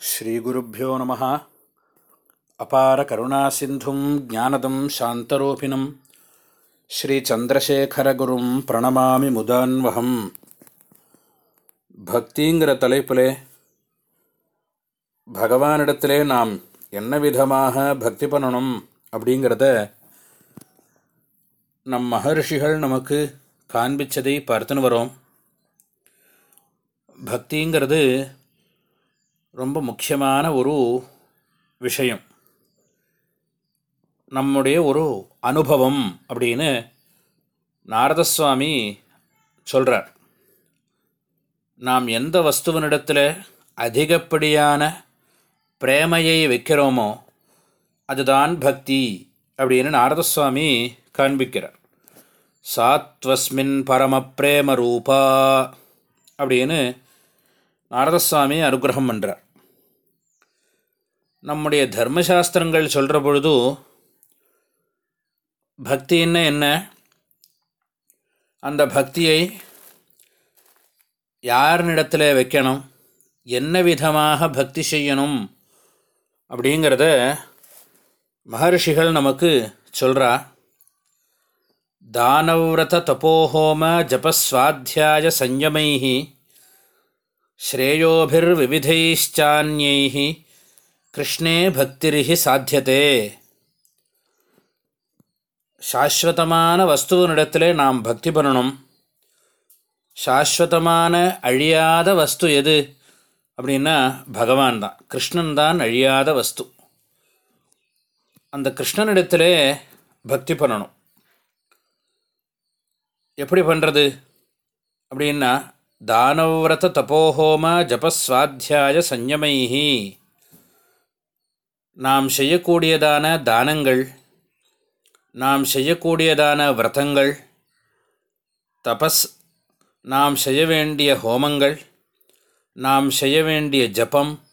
ஸ்ரீகுருப்போ நம. அபார கருணா சிந்தும் ஜானதம் சாந்தரூபிணம். ஸ்ரீச்சந்திரசேகரகுரும் பிரணமாமி முதான்வகம். பக்திங்கிற தலைப்பிலே பகவானிடத்திலே நாம் என்ன விதமாக பக்தி பண்ணணும் அப்படிங்கிறத நம் மகர்ஷிகள் நமக்கு காண்பிச்சதை பார்த்துன்னு வரோம். பக்திங்கிறது ரொம்ப முக்கியமான ஒரு விஷயம். நம்முடைய ஒரு அனுபவம் அப்படின்னு நாரதசுவாமி சொல்கிறார் நாம் எந்த வஸ்துவனிடத்தில் அதிகப்படியான பிரேமையை வைக்கிறோமோ அதுதான் பக்தி அப்படின்னு நாரதசுவாமி காண்பிக்கிறார். சாத்வஸ்மின் பரம பிரேம ரூபா அப்படின்னு நாரதசுவாமி அனுகிரகம் பண்ணுறார் நம்முடைய தர்மசாஸ்திரங்கள் சொல்கிற பொழுது பக்தின்னு என்ன அந்த பக்தியை யாரினிடத்தில் வைக்கணும்? என்ன விதமாக பக்தி செய்யணும்? அப்படிங்கிறத மகர்ஷிகள் நமக்கு சொல்கிறா தானவிரத தபோஹோம ஜபஸ்வாத்தியாய சஞ்சமைஹி ஸ்ரேயோபிர்விவிதைச்சான்யை கிருஷ்ணே பக்திரிஹி சாத்தியதே. சாஸ்வதமான வஸ்துவனிடத்தில் நாம் பக்தி பண்ணணும். சாஸ்வதமான அழியாத வஸ்து எது? அப்படின்னா பகவான் தான். கிருஷ்ணன் தான் அழியாத வஸ்து. அந்த கிருஷ்ணனிடத்தில் பக்தி பண்ணணும். எப்படி பண்ணுறது அப்படின்னா தானவிரத தபோஹோம ஜபஸ்வாத்தியாய சஞ்சமைஹி நாம் செய்யக்கூடியதான தானங்கள் நாம் செய்யக்கூடியதான விரதங்கள் தபஸ் நாம் செய்ய வேண்டிய ஹோமங்கள் நாம் செய்ய வேண்டிய ஜபம்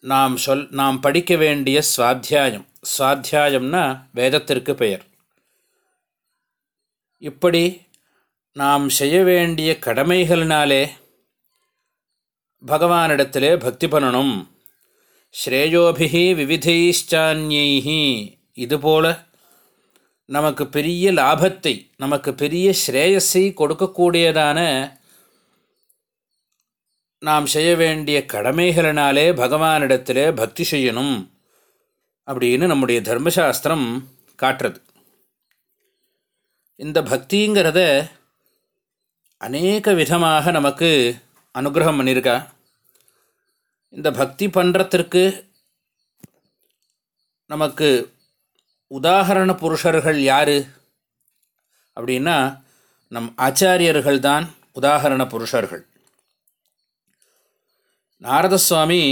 நாம் சொல் நாம் படிக்க வேண்டிய சுவாத்தியாயம். சுவாத்தியாயம்னா வேதத்திற்கு பெயர். இப்படி நாம் செய்ய வேண்டிய கடமைகளினாலே பகவானிடத்திலே பக்தி பண்ணணும். ஸ்ரேயோபிகி விவிதைஷ்டான்யைஹி இதுபோல நமக்கு பெரிய லாபத்தை நமக்கு பெரிய ஸ்ரேயஸை கொடுக்கக்கூடியதான நாம் செய்ய வேண்டிய கடமைகளினாலே பகவானிடத்தில் பக்தி செய்யணும் அப்படின்னு நம்முடைய தர்மசாஸ்திரம் காட்டுறது. இந்த பக்திங்கிறத அநேக விதமாக நமக்கு அனுகிரகம் பண்ணியிருக்கா. இந்த பக்தி பண்ணுறத்திற்கு நமக்கு உதாகரண புருஷர்கள் யார்? அப்படின்னா நம் ஆச்சாரியர்கள் தான் உதாகரண புருஷர்கள். நாரதசுவாமி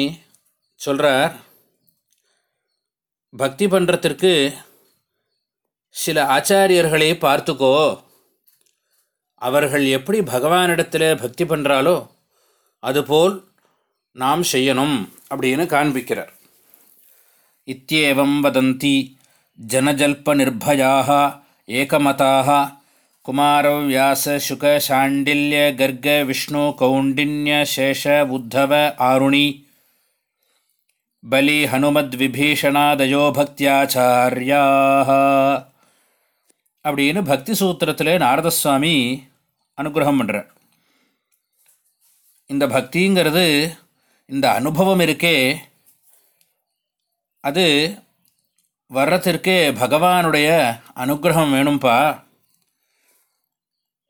சொல்கிறார் பக்தி பண்ணுறத்திற்கு சில ஆச்சாரியர்களை பார்த்துக்கோ. அவர்கள் எப்படி பகவானிடத்தில் பக்தி பண்ணுறாலோ அதுபோல் நாம் செய்யணும் அப்படின்னு காண்பிக்கிறார். இத்தியேவம் வதந்தி ஜனஜல்ப நிர்பயாக ஏகமதாக குமாரவியாச சுக சாண்டில்ய கர்க விஷ்ணு கௌண்டின்ய சேஷ உத்தவ ஆருணி பலி ஹனுமத் விபீஷணாதயோ பக்தியாச்சாரியாக அப்படின்னு பக்தி சூத்திரத்தில் நாரதசுவாமி அனுகிரகம் பண்ணுறார் இந்த பக்திங்கிறது இந்த அனுபவம் இருக்கே. அது வர்றத்திற்கே பகவானுடைய அனுகிரகம் வேணும்ப்பா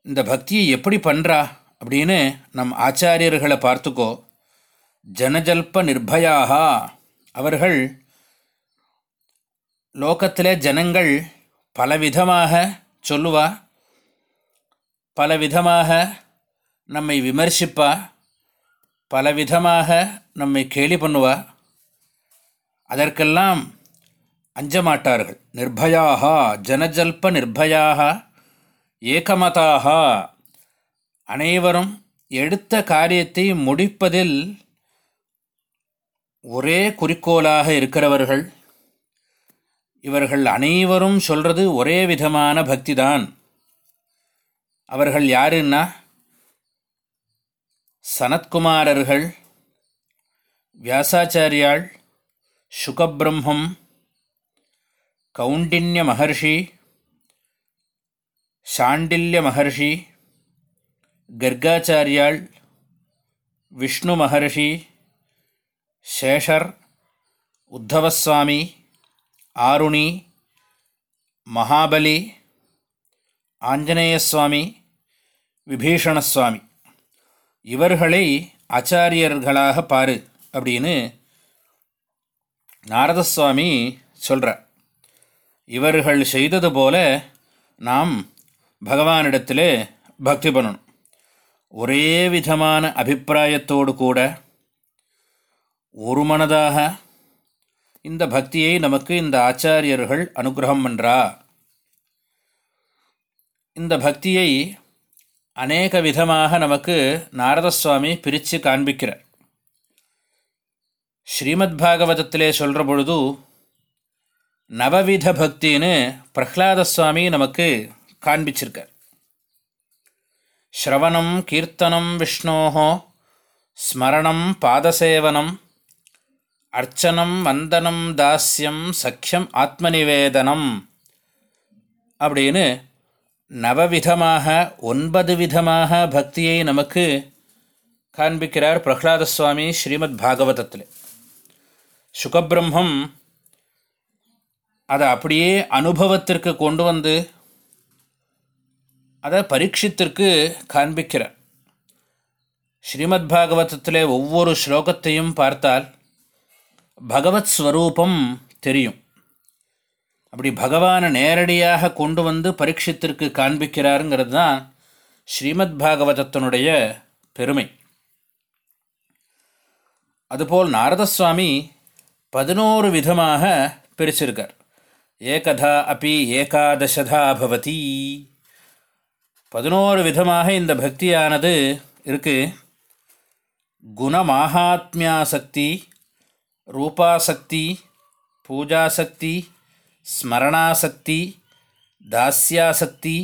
இந்த பக்தியை எப்படி பண்ணுறா அப்படின்னு நம் ஆச்சாரியர்களை பார்த்துக்கோ. ஜனஜல்ப நிர்பயாக அவர்கள் லோகத்தில் ஜனங்கள் பலவிதமாக சொல்லுவா. பலவிதமாக நம்மை விமர்சிப்பா. பலவிதமாக நம்மை கேலி பண்ணுவா. அதற்கெல்லாம் அஞ்சமாட்டார்கள். நிர்பயாக ஜனஜல்ப நிர்பயாக ஏகமதாக. அனைவரும் எடுத்த காரியத்தை முடிப்பதில் ஒரே குறிக்கோளாக இருக்கிறவர்கள். இவர்கள் அனைவரும் சொல்கிறது ஒரே விதமான பக்தி தான் அவர்கள் யாருன்னா சனத்குமாரர்கள் வியாசாச்சாரியாள் சுகபிரம்மம் கௌண்டின்ய மகர்ஷி சாண்டில்ய மகர்ஷி கர்காச்சாரியாள் விஷ்ணு மகர்ஷி சேஷர் உத்தவஸ்வாமி ஆருணி மகாபலி ஆஞ்சநேயசுவாமி விபீஷணசுவாமி இவர்களை ஆச்சாரியர்களாக பாரு அப்படின்னு நாரதசுவாமி சொல்கிறார் இவர்கள் செய்தது போல நாம் பகவானிடத்தில் பக்தி பண்ணணும். ஒரே விதமான அபிப்பிராயத்தோடு கூட ஒரு மனதாக இந்த பக்தியை நமக்கு இந்த ஆச்சாரியர்கள் அனுகிரகம் பண்ணுறா இந்த பக்தியை அநேக விதமாக நமக்கு நாரதசுவாமி பிரித்து காண்பிக்கிறார். ஸ்ரீமத் பாகவதத்திலே சொல்கிற பொழுது நவவித பக்தின்னு பிரஹ்லாத சுவாமி நமக்கு காண்பிச்சிருக்கார். ஸ்ரவணம் கீர்த்தனம் விஷ்ணோஹோ ஸ்மரணம் பாதசேவனம் அர்ச்சனம் வந்தனம் தாஸ்யம் சக்கியம் ஆத்மநிவேதனம் அப்படின்னு நவவிதமாக ஒன்பது விதமாக பக்தியை நமக்கு காண்பிக்கிறார் பிரஹ்லாத சுவாமி ஸ்ரீமத் பாகவதத்தில். சுகபிரம்மம் அதை அப்படியே அனுபவத்திற்கு கொண்டு வந்து அதை பரீட்சித்திற்கு காண்பிக்கிறார். ஸ்ரீமத் பாகவதத்தில் ஒவ்வொரு ஸ்லோகத்தையும் பார்த்தால் பகவத் ஸ்வரூபம் தெரியும். அப்படி பகவானை நேரடியாக கொண்டு வந்து பரீட்சித்திற்கு காண்பிக்கிறாருங்கிறது தான் ஸ்ரீமத் பாகவதத்தினுடைய பெருமை. அதுபோல் நாரதசுவாமி பதினோரு விதமாக பிரிச்சிருக்கார். ஏகதா அப்பி ஏகாதசதா பவதி. பதினோரு விதமாக இந்த பக்தியானது இருக்குது குணமாகாத்மியாசக்தி ரூபாசக்தி பூஜாசக்தி ஸ்மரணாசக்தி தாஸ்யாசக்தி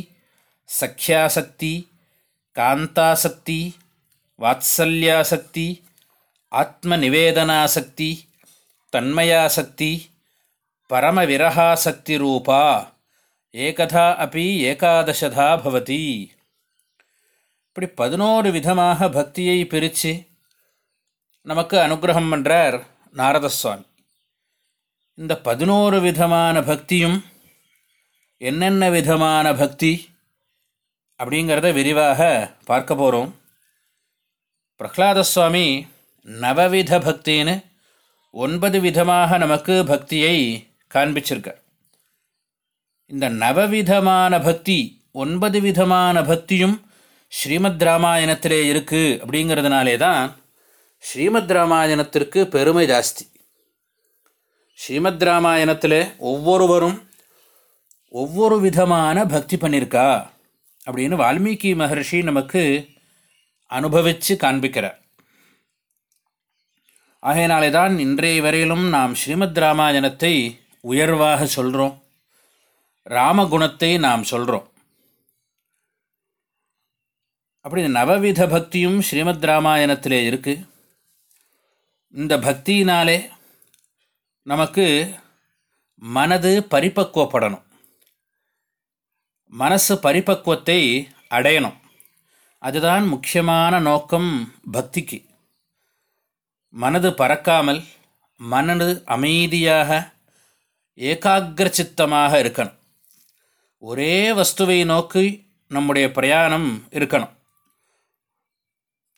சக்யாசக்தி காந்தாசக்தி வாத்சல்யாசக்தி ஆத்மநிவேதனாசக்தி தன்மயாசக்தி பரமவிரகாசக்தி ரூபா ஏகதா அப்பி ஏகாதசதா பவதி. இப்படி பதினோரு விதமாக பக்தியை பிரித்து நமக்கு அனுகிரகம் பண்ணுறார் நாரதசுவாமி. இந்த பதினோரு விதமான பக்தியும் என்னென்ன விதமான பக்தி அப்படிங்கிறத விரிவாக பார்க்க போகிறோம் பிரஹ்லாத சுவாமி நவவித பக்தின்னு ஒன்பது விதமாக நமக்கு பக்தியை காண்பிச்சிருக்கார். இந்த நவவிதமான பக்தி ஒன்பது விதமான பக்தியும் ஸ்ரீமத் ராமாயணத்திலே இருக்குது அப்படிங்கிறதுனாலே தான் ஸ்ரீமத் ராமாயணத்திற்கு பெருமை ஜாஸ்தி. ஸ்ரீமத் ராமாயணத்தில் ஒவ்வொருவரும் ஒவ்வொரு விதமான பக்தி பண்ணியிருக்கா அப்படின்னு வால்மீகி மகர்ஷி நமக்கு அனுபவித்து காண்பிக்கிறார். ஆகையினாலே தான் இன்றைய வரையிலும் நாம் ஸ்ரீமத் ராமாயணத்தை உயர்வாக சொல்கிறோம் ராமகுணத்தை நாம் சொல்கிறோம் அப்படி நவவித பக்தியும் ஸ்ரீமத் ராமாயணத்திலே இருக்குது இந்த பக்தியினாலே நமக்கு மனது பரிபக்குவப்படணும். மனசு பரிபக்குவத்தை அடையணும். அதுதான் முக்கியமான நோக்கம் பக்திக்கு. மனது பறக்காமல் மனது அமைதியாக ஏகாகிர சித்தமாக இருக்கணும். ஒரே வஸ்துவை நோக்கி நம்முடைய பிரயாணம் இருக்கணும்.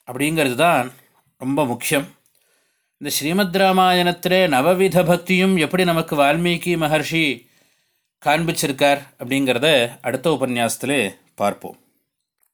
அப்படிங்கிறது தான் ரொம்ப முக்கியம். இந்த ஸ்ரீமத் ராமாயணத்தில் நவவித பக்தியும் எப்படி நமக்கு வால்மீகி மகர்ஷி காண்பிச்சிருக்கார் அப்படிங்கிறத அடுத்த உபன்யாசத்தில் பார்ப்போம்.